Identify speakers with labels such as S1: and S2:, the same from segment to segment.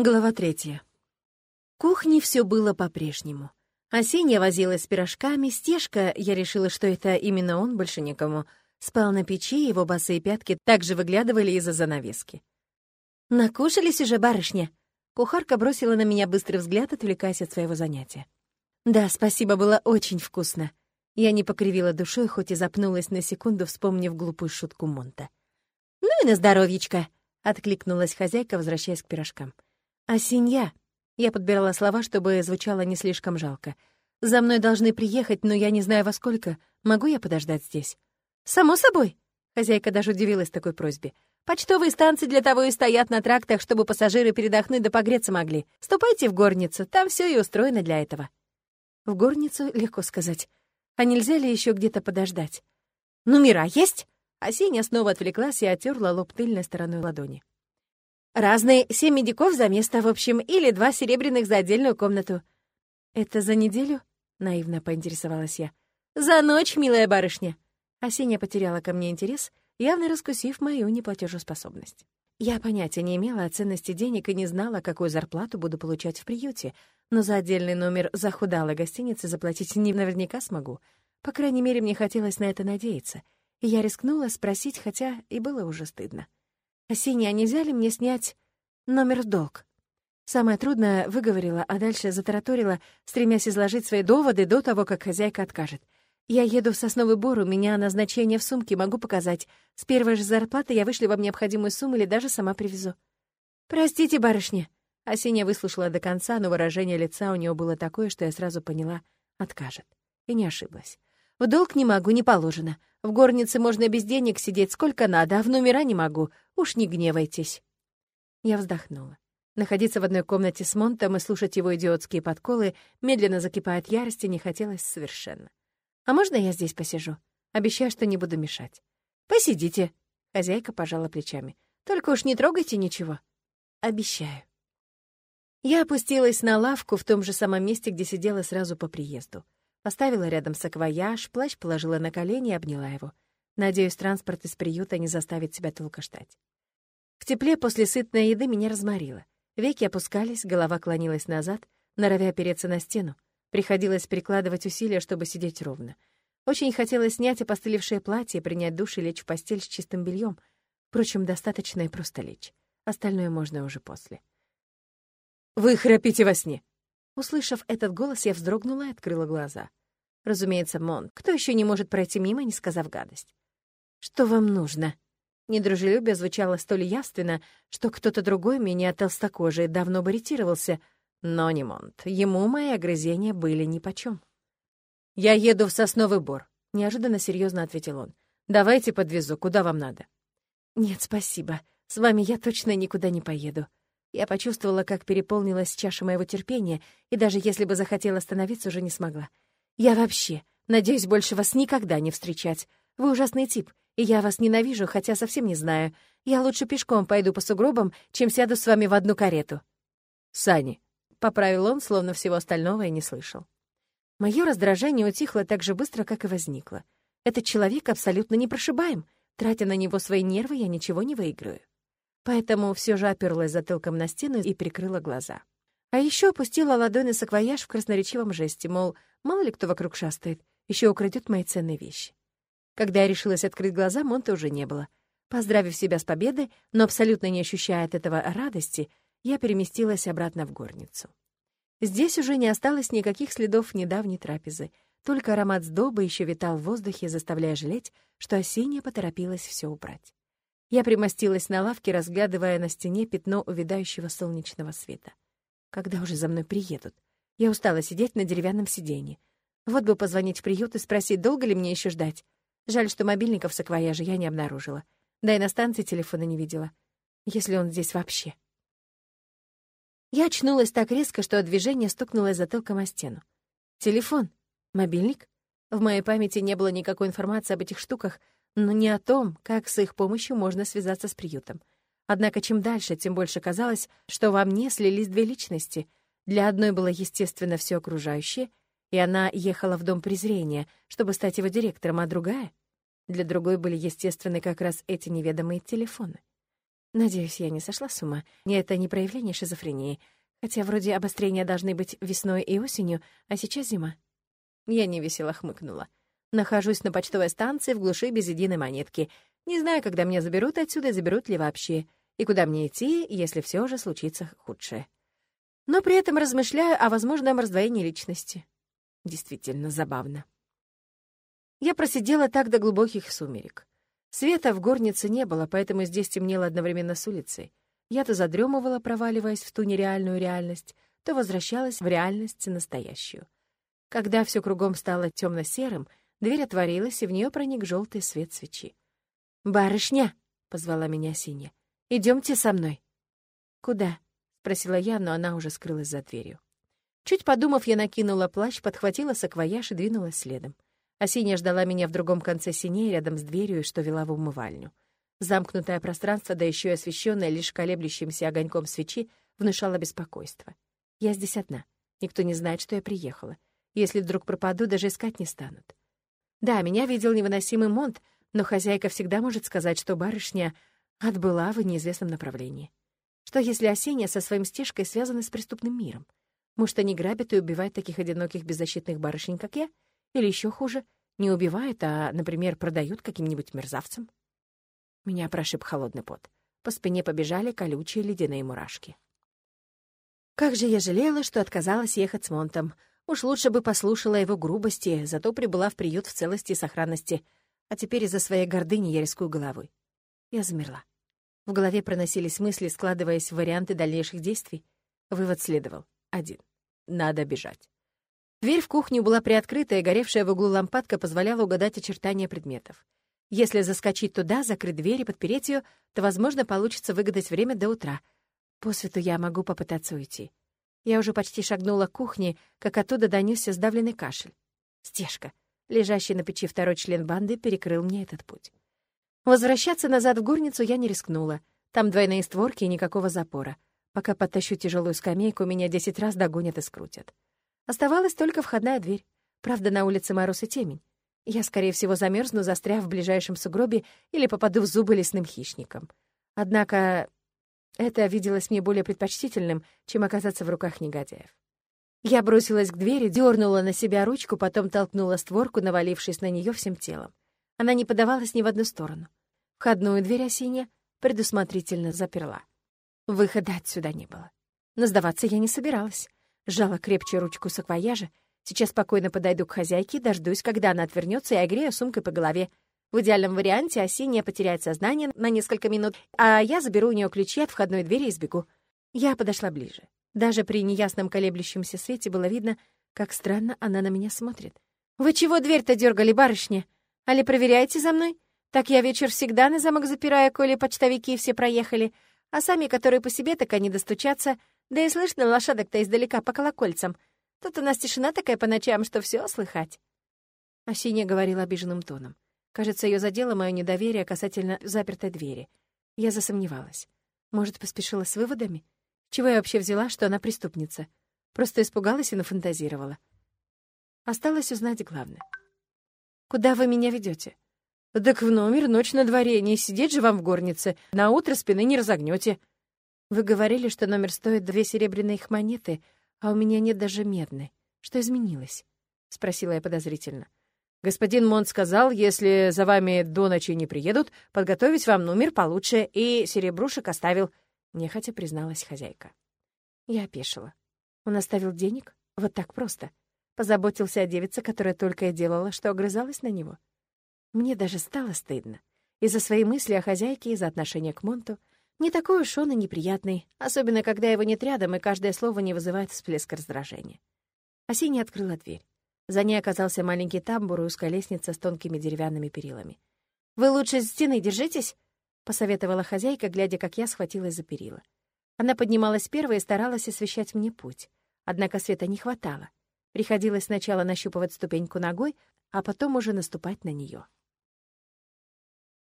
S1: Глава третья. В кухне все было по-прежнему. Осенья возилась с пирожками, Стежка, я решила, что это именно он, больше никому, спал на печи, его босые пятки также выглядывали из-за занавески. «Накушались уже, барышня?» Кухарка бросила на меня быстрый взгляд, отвлекаясь от своего занятия. «Да, спасибо, было очень вкусно». Я не покривила душой, хоть и запнулась на секунду, вспомнив глупую шутку Монта. «Ну и на здоровьечко!» — откликнулась хозяйка, возвращаясь к пирожкам. «А синья?» Я подбирала слова, чтобы звучало не слишком жалко. «За мной должны приехать, но я не знаю во сколько. Могу я подождать здесь?» «Само собой!» Хозяйка даже удивилась такой просьбе. «Почтовые станции для того и стоят на трактах, чтобы пассажиры передохнуть да погреться могли. Ступайте в горницу, там все и устроено для этого». В горницу легко сказать. А нельзя ли еще где-то подождать? «Номера есть?» Осенья снова отвлеклась и оттерла лоб тыльной стороной ладони. Разные, семь медиков за место, в общем, или два серебряных за отдельную комнату. Это за неделю? Наивно поинтересовалась я. За ночь, милая барышня. Осенья потеряла ко мне интерес, явно раскусив мою неплатежеспособность. Я понятия не имела о ценности денег и не знала, какую зарплату буду получать в приюте, но за отдельный номер захудалой гостиницы заплатить не наверняка смогу. По крайней мере, мне хотелось на это надеяться. И я рискнула спросить, хотя и было уже стыдно. «Осенья, а нельзя ли мне снять номер в долг?» Самое трудное выговорила, а дальше затараторила, стремясь изложить свои доводы до того, как хозяйка откажет. «Я еду в Сосновый Бор, у меня назначение в сумке, могу показать. С первой же зарплаты я вышли вам необходимую сумму или даже сама привезу». «Простите, барышня». Осенья выслушала до конца, но выражение лица у нее было такое, что я сразу поняла — откажет. И не ошиблась. В долг не могу, не положено. В горнице можно без денег сидеть сколько надо, а в номера не могу. Уж не гневайтесь». Я вздохнула. Находиться в одной комнате с Монтом и слушать его идиотские подколы, медленно закипая от ярости, не хотелось совершенно. «А можно я здесь посижу? Обещаю, что не буду мешать». «Посидите», — хозяйка пожала плечами. «Только уж не трогайте ничего». «Обещаю». Я опустилась на лавку в том же самом месте, где сидела сразу по приезду. Поставила рядом саквояж, плащ положила на колени и обняла его. Надеюсь, транспорт из приюта не заставит себя долго ждать. В тепле после сытной еды меня разморило. Веки опускались, голова клонилась назад, норовя опереться на стену. Приходилось прикладывать усилия, чтобы сидеть ровно. Очень хотелось снять опостылевшее платье, принять душ и лечь в постель с чистым бельем. Впрочем, достаточно и просто лечь. Остальное можно уже после. «Вы храпите во сне!» Услышав этот голос, я вздрогнула и открыла глаза. Разумеется, Мон. Кто еще не может пройти мимо, не сказав гадость? «Что вам нужно?» Недружелюбие звучало столь явственно, что кто-то другой, меня толстокожий, давно бы ретировался, но не Монт. Ему мои огрызения были нипочем. «Я еду в Сосновый Бор», — неожиданно серьезно ответил он. «Давайте подвезу, куда вам надо». «Нет, спасибо. С вами я точно никуда не поеду». Я почувствовала, как переполнилась чаша моего терпения, и даже если бы захотела остановиться, уже не смогла. «Я вообще надеюсь больше вас никогда не встречать. Вы ужасный тип, и я вас ненавижу, хотя совсем не знаю. Я лучше пешком пойду по сугробам, чем сяду с вами в одну карету». «Сани», — поправил он, словно всего остального и не слышал. Мое раздражение утихло так же быстро, как и возникло. Этот человек абсолютно непрошибаем. Тратя на него свои нервы, я ничего не выиграю. Поэтому все же оперлась затылком на стену и прикрыла глаза. А еще опустила ладони саквояж в красноречивом жесте, мол, мало ли кто вокруг шастает, еще украдет мои ценные вещи. Когда я решилась открыть глаза, Монта уже не было. Поздравив себя с победой, но абсолютно не ощущая от этого радости, я переместилась обратно в горницу. Здесь уже не осталось никаких следов недавней трапезы, только аромат сдобы еще витал в воздухе, заставляя жалеть, что осенняя поторопилась все убрать. Я примостилась на лавке, разглядывая на стене пятно увядающего солнечного света. Когда уже за мной приедут? Я устала сидеть на деревянном сиденье. Вот бы позвонить в приют и спросить, долго ли мне еще ждать. Жаль, что мобильников в саквояже я не обнаружила. Да и на станции телефона не видела. Если он здесь вообще. Я очнулась так резко, что от движения стукнулась затылком о стену. Телефон? Мобильник? В моей памяти не было никакой информации об этих штуках, но не о том, как с их помощью можно связаться с приютом. Однако чем дальше, тем больше казалось, что во мне слились две личности. Для одной было, естественно, все окружающее, и она ехала в дом презрения, чтобы стать его директором, а другая для другой были естественны как раз эти неведомые телефоны. Надеюсь, я не сошла с ума. И это не проявление шизофрении. Хотя вроде обострения должны быть весной и осенью, а сейчас зима. Я невесело хмыкнула. Нахожусь на почтовой станции в глуши без единой монетки. Не знаю, когда меня заберут отсюда, заберут ли вообще. И куда мне идти, если все же случится худшее. Но при этом размышляю о возможном раздвоении личности. Действительно забавно. Я просидела так до глубоких сумерек. Света в горнице не было, поэтому здесь темнело одновременно с улицей. Я то задремывала, проваливаясь в ту нереальную реальность, то возвращалась в реальность настоящую. Когда все кругом стало темно-серым, дверь отворилась, и в нее проник желтый свет свечи. «Барышня!» — позвала меня Синя. Идемте со мной». «Куда?» — спросила я, но она уже скрылась за дверью. Чуть подумав, я накинула плащ, подхватила саквояж и двинулась следом. Осиня ждала меня в другом конце синей, рядом с дверью, что вела в умывальню. Замкнутое пространство, да еще и освещенное лишь колеблющимся огоньком свечи, внушало беспокойство. Я здесь одна. Никто не знает, что я приехала. Если вдруг пропаду, даже искать не станут. Да, меня видел невыносимый Монт, но хозяйка всегда может сказать, что барышня отбыла в неизвестном направлении. Что если Осенья со своим стежкой связаны с преступным миром? Может, они грабят и убивают таких одиноких беззащитных барышень, как я? Или еще хуже, не убивают, а, например, продают каким-нибудь мерзавцам. Меня прошиб холодный пот. По спине побежали колючие ледяные мурашки. Как же я жалела, что отказалась ехать с Монтом. Уж лучше бы послушала его грубости, зато прибыла в приют в целости и сохранности. А теперь из-за своей гордыни я рискую головой. Я замерла. В голове проносились мысли, складываясь в варианты дальнейших действий. Вывод следовал. Один. Надо бежать. Дверь в кухню была приоткрыта, и горевшая в углу лампадка позволяла угадать очертания предметов. Если заскочить туда, закрыть дверь и подпереть ее, то, возможно, получится выгадать время до утра. По свету я могу попытаться уйти. Я уже почти шагнула к кухне, как оттуда донесся сдавленный кашель. Стежка, лежащий на печи второй член банды, перекрыл мне этот путь. Возвращаться назад в горницу я не рискнула. Там двойные створки и никакого запора. Пока подтащу тяжелую скамейку, меня десять раз догонят и скрутят. Оставалась только входная дверь. Правда, на улице мороз и темень. Я, скорее всего, замерзну, застряв в ближайшем сугробе или попаду в зубы лесным хищникам. Однако это виделось мне более предпочтительным, чем оказаться в руках негодяев. Я бросилась к двери, дернула на себя ручку, потом толкнула створку, навалившись на нее всем телом. Она не подавалась ни в одну сторону. Входную дверь осенняя предусмотрительно заперла. Выхода отсюда не было. Но сдаваться я не собиралась. Сжала крепче ручку саквояжа. Сейчас спокойно подойду к хозяйке, дождусь, когда она отвернется, и огрею сумкой по голове. В идеальном варианте Осинья потеряет сознание на несколько минут, а я заберу у нее ключи от входной двери и сбегу. Я подошла ближе. Даже при неясном колеблющемся свете было видно, как странно она на меня смотрит. «Вы чего дверь-то дергали, барышня? Али проверяете за мной? Так я вечер всегда на замок запираю, коли почтовики все проехали, а сами, которые по себе, так они достучатся, да и слышно лошадок-то издалека по колокольцам. Тут у нас тишина такая по ночам, что все слыхать». Осинья говорила обиженным тоном. Кажется, ее задело мое недоверие касательно запертой двери. Я засомневалась. Может, поспешила с выводами? Чего я вообще взяла, что она преступница? Просто испугалась и нафантазировала. Осталось узнать главное. «Куда вы меня ведете? «Так в номер, ночь на дворе, не сидеть же вам в горнице. На утро спины не разогнете. Вы говорили, что номер стоит две серебряные их монеты, а у меня нет даже медной. Что изменилось? Спросила я подозрительно. Господин Монт сказал, если за вами до ночи не приедут, подготовить вам номер получше, и серебрушек оставил. Нехотя призналась хозяйка. Я опешила. Он оставил денег? Вот так просто. Позаботился о девице, которая только и делала, что огрызалась на него. Мне даже стало стыдно. И за свои мысли о хозяйке, и за отношение к Монту. Не такой уж он и неприятный, особенно когда его нет рядом, и каждое слово не вызывает всплеск раздражения. Осенний открыла дверь. За ней оказался маленький тамбур и узкая лестница с тонкими деревянными перилами. «Вы лучше с стены держитесь», — посоветовала хозяйка, глядя, как я схватилась за перила. Она поднималась первой и старалась освещать мне путь. Однако света не хватало. Приходилось сначала нащупывать ступеньку ногой, а потом уже наступать на нее.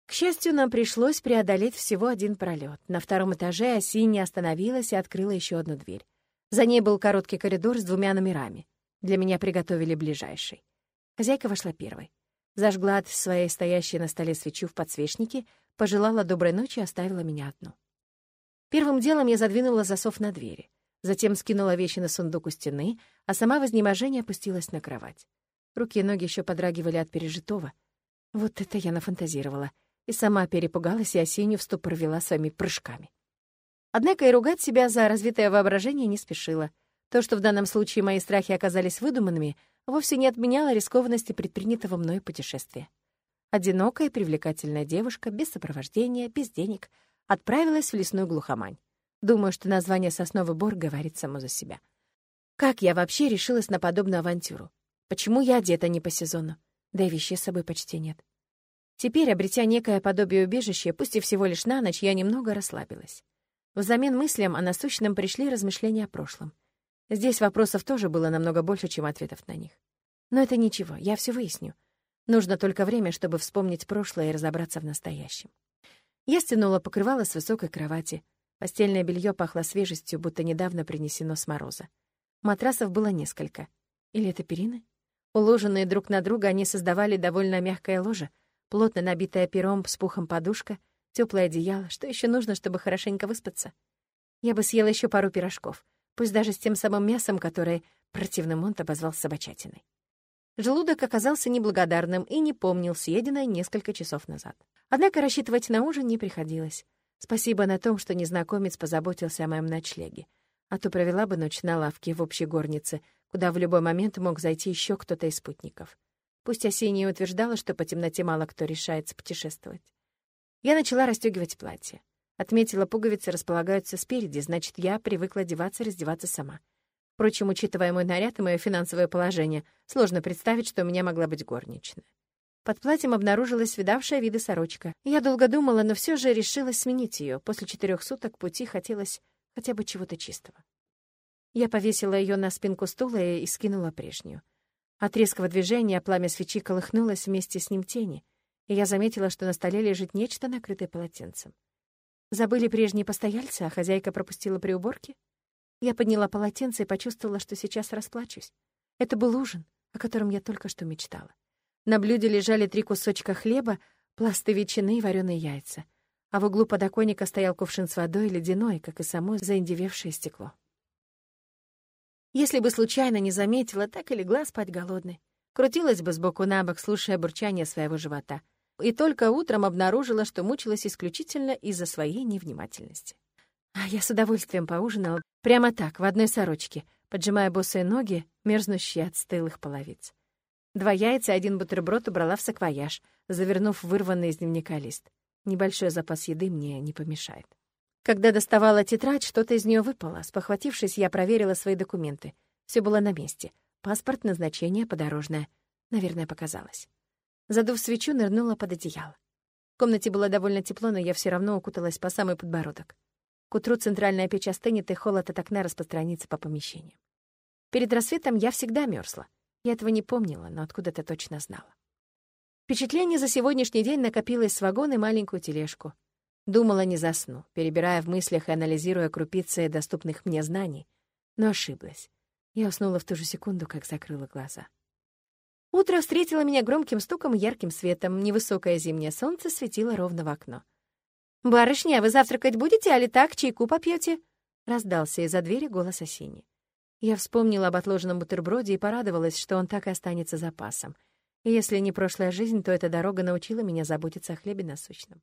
S1: К счастью, нам пришлось преодолеть всего один пролет. На втором этаже Осинья остановилась и открыла еще одну дверь. За ней был короткий коридор с двумя номерами. Для меня приготовили ближайший. Хозяйка вошла первой. Зажгла от своей стоящей на столе свечу в подсвечнике, пожелала доброй ночи и оставила меня одну. Первым делом я задвинула засов на двери. Затем скинула вещи на сундук у стены, а сама в изнеможении опустилась на кровать. Руки и ноги еще подрагивали от пережитого. Вот это я нафантазировала. И сама перепугалась и осенью в ступор вела своими прыжками. Однако и ругать себя за развитое воображение не спешила. То, что в данном случае мои страхи оказались выдуманными, вовсе не отменяло рискованности предпринятого мной путешествия. Одинокая привлекательная девушка, без сопровождения, без денег, отправилась в лесную глухомань. Думаю, что название «Сосновый бор» говорит само за себя. Как я вообще решилась на подобную авантюру? Почему я одета не по сезону? Да и вещей с собой почти нет. Теперь, обретя некое подобие убежища, пусть и всего лишь на ночь, я немного расслабилась. Взамен мыслям о насущном пришли размышления о прошлом. Здесь вопросов тоже было намного больше, чем ответов на них. Но это ничего, я все выясню. Нужно только время, чтобы вспомнить прошлое и разобраться в настоящем. Я стянула покрывало с высокой кровати. Постельное белье пахло свежестью, будто недавно принесено с мороза. Матрасов было несколько. Или это перины? Уложенные друг на друга, они создавали довольно мягкое ложе, плотно набитое пером с пухом подушка — теплое одеяло. Что еще нужно, чтобы хорошенько выспаться? Я бы съела еще пару пирожков, пусть даже с тем самым мясом, которое противный Монт обозвал собачатиной. Желудок оказался неблагодарным и не помнил съеденное несколько часов назад. Однако рассчитывать на ужин не приходилось. Спасибо на том, что незнакомец позаботился о моем ночлеге. А то провела бы ночь на лавке в общей горнице, куда в любой момент мог зайти еще кто-то из спутников. Пусть Осенняя утверждала, что по темноте мало кто решается путешествовать. Я начала расстегивать платье. Отметила, пуговицы располагаются спереди, значит, я привыкла одеваться и раздеваться сама. Впрочем, учитывая мой наряд и мое финансовое положение, сложно представить, что у меня могла быть горничная. Под платьем обнаружилась видавшая виды сорочка. Я долго думала, но все же решилась сменить ее. После четырех суток пути хотелось хотя бы чего-то чистого. Я повесила ее на спинку стула и скинула прежнюю. От резкого движения пламя свечи колыхнулось вместе с ним тени — и я заметила, что на столе лежит нечто, накрытое полотенцем. Забыли прежние постояльцы, а хозяйка пропустила при уборке? Я подняла полотенце и почувствовала, что сейчас расплачусь. Это был ужин, о котором я только что мечтала. На блюде лежали три кусочка хлеба, пласты ветчины и вареные яйца. А в углу подоконника стоял кувшин с водой ледяной, как и само заиндевевшее стекло. Если бы случайно не заметила, так и легла спать голодной. Крутилась бы сбоку на бок, слушая бурчание своего живота — и только утром обнаружила, что мучилась исключительно из-за своей невнимательности. А я с удовольствием поужинала прямо так, в одной сорочке, поджимая босые ноги, мерзнущие от стылых половиц. Два яйца и один бутерброд убрала в саквояж, завернув вырванный из дневника лист. Небольшой запас еды мне не помешает. Когда доставала тетрадь, что-то из нее выпало. Спохватившись, я проверила свои документы. Все было на месте. Паспорт, назначение, подорожное. Наверное, показалось. Задув свечу, нырнула под одеяло. В комнате было довольно тепло, но я все равно укуталась по самый подбородок. К утру центральная печь остынет, и холод от окна распространится по помещению. Перед рассветом я всегда мерзла. Я этого не помнила, но откуда-то точно знала. Впечатление за сегодняшний день накопилось с вагона и маленькую тележку. Думала, не засну, перебирая в мыслях и анализируя крупицы доступных мне знаний, но ошиблась. Я уснула в ту же секунду, как закрыла глаза. Утро встретило меня громким стуком и ярким светом. Невысокое зимнее солнце светило ровно в окно. «Барышня, вы завтракать будете, али так, чайку попьете? раздался из-за двери голос осени. Я вспомнила об отложенном бутерброде и порадовалась, что он так и останется запасом. Если не прошлая жизнь, то эта дорога научила меня заботиться о хлебе насущном.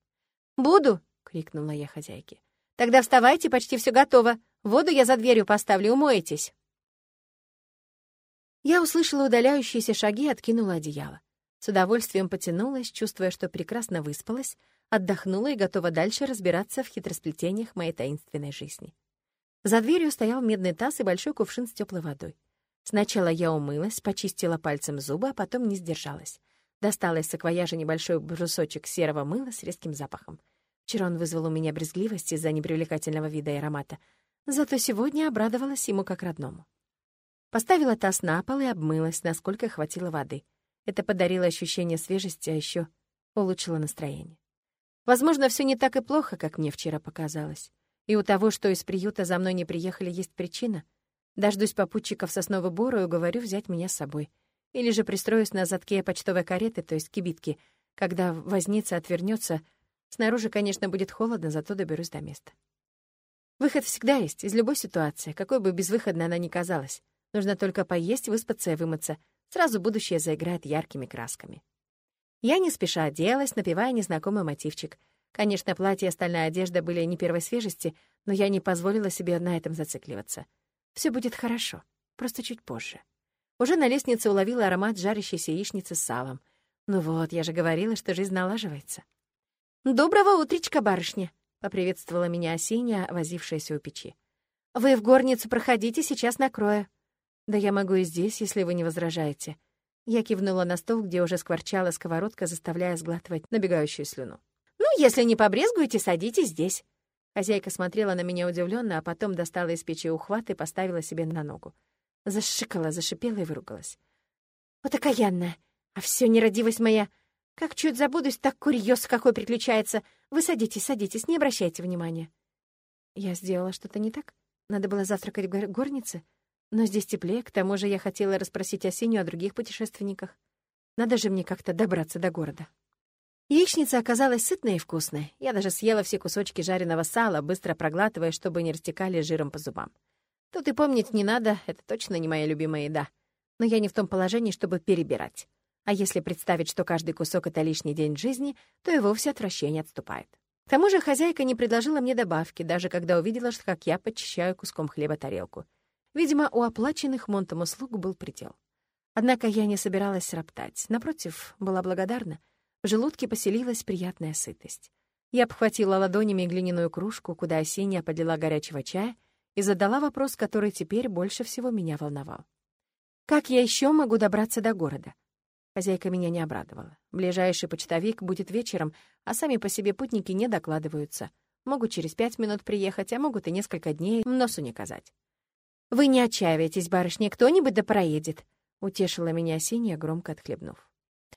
S1: «Буду!» — крикнула я хозяйке. «Тогда вставайте, почти все готово. Воду я за дверью поставлю, умоетесь». Я услышала удаляющиеся шаги и откинула одеяло. С удовольствием потянулась, чувствуя, что прекрасно выспалась, отдохнула и готова дальше разбираться в хитросплетениях моей таинственной жизни. За дверью стоял медный таз и большой кувшин с теплой водой. Сначала я умылась, почистила пальцем зубы, а потом не сдержалась. Достала из саквояжа небольшой брусочек серого мыла с резким запахом. Вчера он вызвал у меня брезгливость из-за непривлекательного вида и аромата, зато сегодня обрадовалась ему как родному. Поставила таз на пол и обмылась, насколько хватило воды. Это подарило ощущение свежести, а еще улучшило настроение. Возможно, все не так и плохо, как мне вчера показалось. И у того, что из приюта за мной не приехали, есть причина. Дождусь попутчиков соснового бору и уговорю взять меня с собой. Или же пристроюсь на задке почтовой кареты, то есть кибитки. Когда возница отвернется, снаружи, конечно, будет холодно, зато доберусь до места. Выход всегда есть, из любой ситуации, какой бы безвыходной она ни казалась. Нужно только поесть, выспаться и вымыться. Сразу будущее заиграет яркими красками. Я не спеша оделась, напевая незнакомый мотивчик. Конечно, платье и остальная одежда были не первой свежести, но я не позволила себе на этом зацикливаться. Все будет хорошо, просто чуть позже. Уже на лестнице уловила аромат жарящейся яичницы с салом. Ну вот, я же говорила, что жизнь налаживается. «Доброго утречка, барышня!» — поприветствовала меня Осенья, возившаяся у печи. «Вы в горницу проходите, сейчас накрою». «Да я могу и здесь, если вы не возражаете». Я кивнула на стол, где уже скворчала сковородка, заставляя сглатывать набегающую слюну. «Ну, если не побрезгуете, садитесь здесь». Хозяйка смотрела на меня удивленно, а потом достала из печи ухват и поставила себе на ногу. Зашикала, зашипела и выругалась. «Вот окаянная! А все нерадивость моя! Как чуть забудусь, так курьез какой приключается! Вы садитесь, садитесь, не обращайте внимания!» Я сделала что-то не так? Надо было завтракать в горнице? Но здесь теплее, к тому же я хотела расспросить Осенью о других путешественниках. Надо же мне как-то добраться до города. Яичница оказалась сытной и вкусной. Я даже съела все кусочки жареного сала, быстро проглатывая, чтобы не растекали жиром по зубам. Тут и помнить не надо, это точно не моя любимая еда. Но я не в том положении, чтобы перебирать. А если представить, что каждый кусок — это лишний день жизни, то и вовсе отвращение отступает. К тому же хозяйка не предложила мне добавки, даже когда увидела, что как я подчищаю куском хлеба тарелку. Видимо, у оплаченных Монтом услуг был предел. Однако я не собиралась роптать. Напротив, была благодарна. В желудке поселилась приятная сытость. Я обхватила ладонями глиняную кружку, куда Осенья подлила горячего чая, и задала вопрос, который теперь больше всего меня волновал. «Как я еще могу добраться до города?» Хозяйка меня не обрадовала. Ближайший почтовик будет вечером, а сами по себе путники не докладываются. Могут через пять минут приехать, а могут и несколько дней носу не казать. «Вы не отчаивайтесь, барышня, кто-нибудь да проедет», — утешила меня Синяя, громко отхлебнув.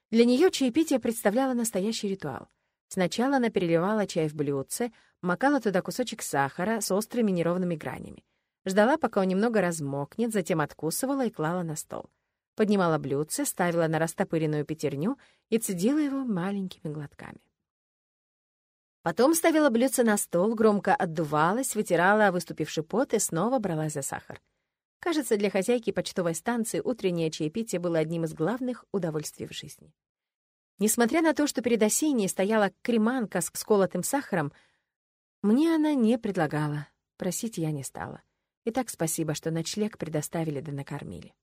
S1: Для нее чаепитие представляло настоящий ритуал. Сначала она переливала чай в блюдце, макала туда кусочек сахара с острыми неровными гранями. Ждала, пока он немного размокнет, затем откусывала и клала на стол. Поднимала блюдце, ставила на растопыренную пятерню и цедила его маленькими глотками. Потом ставила блюдце на стол, громко отдувалась, вытирала выступивший пот и снова бралась за сахар. Кажется, для хозяйки почтовой станции утреннее чаепитие было одним из главных удовольствий в жизни. Несмотря на то, что перед осенней стояла креманка с сколотым сахаром, мне она не предлагала. Просить я не стала. И так спасибо, что ночлег предоставили да накормили.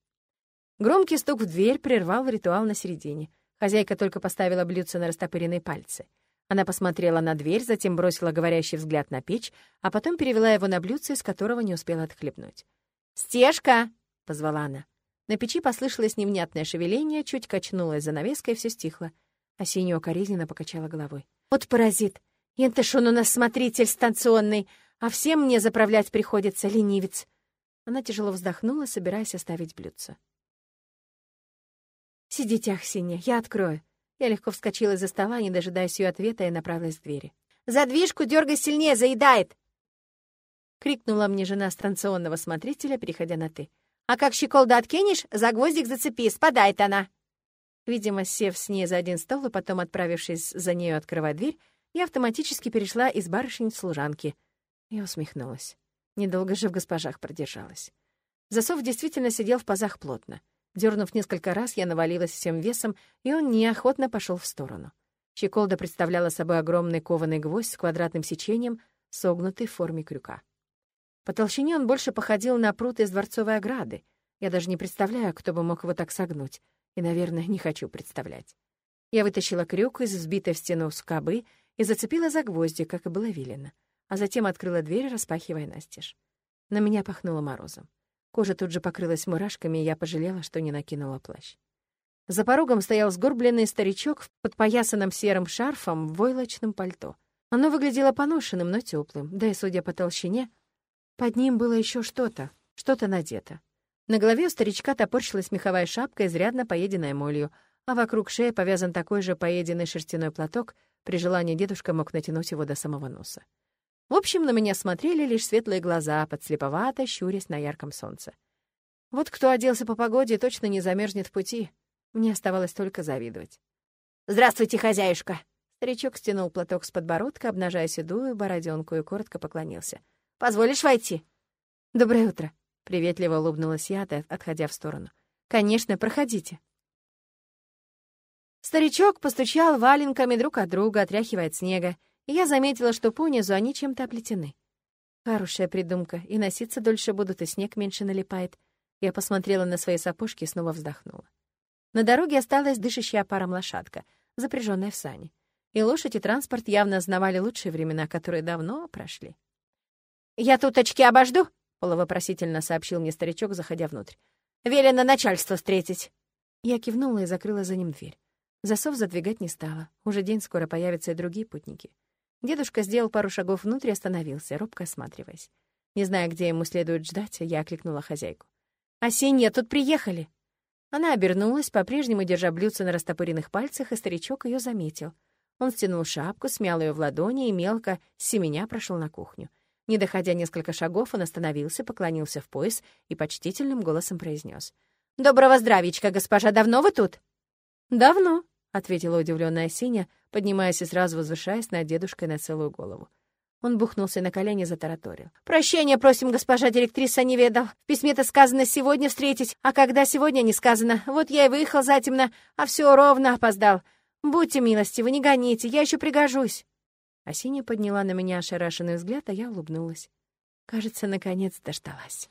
S1: Громкий стук в дверь прервал ритуал на середине. Хозяйка только поставила блюдце на растопыренные пальцы — она посмотрела на дверь, затем бросила говорящий взгляд на печь, а потом перевела его на блюдце, из которого не успела отхлебнуть. «Стежка!» — позвала она. На печи послышалось невнятное шевеление, чуть качнулась занавеска, и все стихло. Осенью укоризненно покачала головой. «Вот паразит! Он у нас смотритель станционный, а всем мне заправлять приходится, ленивец!» Она тяжело вздохнула, собираясь оставить блюдце. «Сидите, Ахсинья, я открою», я легко вскочила из-за стола, не дожидаясь ее ответа, и направилась к двери. «Задвижку дергай сильнее, заедает!» Крикнула мне жена станционного смотрителя, переходя на «ты». «А как щеколда откинешь, за гвоздик зацепи, спадает она!» Видимо, сев с ней за один стол и потом отправившись за нею открывать дверь, я автоматически перешла из барышень в служанки. И усмехнулась. Недолго же в госпожах продержалась. Засов действительно сидел в пазах плотно. Дернув несколько раз, я навалилась всем весом, и он неохотно пошел в сторону. Щеколда представляла собой огромный кованый гвоздь с квадратным сечением, согнутый в форме крюка. По толщине он больше походил на пруд из дворцовой ограды. Я даже не представляю, кто бы мог его так согнуть. И, наверное, не хочу представлять. Я вытащила крюк из взбитой в стену скобы и зацепила за гвозди, как и было велено, а затем открыла дверь, распахивая настежь. На меня пахнуло морозом. Кожа тут же покрылась мурашками, и я пожалела, что не накинула плащ. За порогом стоял сгорбленный старичок в подпоясанном серым шарфом в войлочном пальто. Оно выглядело поношенным, но теплым, да и, судя по толщине, под ним было еще что-то, что-то надето. На голове у старичка топорщилась меховая шапка, изрядно поеденная молью, а вокруг шеи повязан такой же поеденный шерстяной платок, при желании дедушка мог натянуть его до самого носа. В общем, на меня смотрели лишь светлые глаза, подслеповато щурясь на ярком солнце. Вот кто оделся по погоде, точно не замерзнет в пути. Мне оставалось только завидовать. «Здравствуйте, хозяюшка!» Старичок стянул платок с подбородка, обнажая седую бороденку, и коротко поклонился.
S2: Позволишь войти?»
S1: «Доброе утро», — приветливо улыбнулась я, отходя в сторону. «Конечно, проходите». Старичок постучал валенками друг от друга, отряхивая от снега, я заметила, что понизу они чем-то оплетены. Хорошая придумка, и носиться дольше будут, и снег меньше налипает. Я посмотрела на свои сапожки и снова вздохнула. На дороге осталась дышащая паром лошадка, запряженная в сани. И лошадь и транспорт явно знавали лучшие времена, которые давно прошли.
S2: «Я тут очки обожду», — полувопросительно сообщил мне старичок, заходя внутрь. «Велено начальство встретить».
S1: Я кивнула и закрыла за ним дверь. Засов задвигать не стала. Уже день скоро появятся и другие путники. Дедушка сделал пару шагов внутрь и остановился, робко осматриваясь. Не зная, где ему следует ждать, я окликнула хозяйку.
S2: «Осенья, тут приехали!»
S1: Она обернулась, по-прежнему держа блюдце на растопыренных пальцах, и старичок ее заметил. Он стянул шапку, смял ее в ладони и мелко, семеня прошел на кухню. Не доходя несколько шагов, он остановился, поклонился в пояс и почтительным голосом произнес:
S2: «Доброго здравичка, госпожа, давно вы тут?»
S1: «Давно», — ответила удивленная Синя, поднимаясь и сразу возвышаясь над дедушкой на целую голову. Он бухнулся на колени, затараторил.
S2: «Прощения просим, госпожа директриса, не ведал. В письме-то сказано сегодня встретить, а когда сегодня не сказано. Вот я и выехал затемно, а все ровно опоздал. Будьте милостивы, не гоните, я еще пригожусь».
S1: Асиня подняла на меня ошарашенный взгляд, а я улыбнулась. Кажется, наконец дождалась.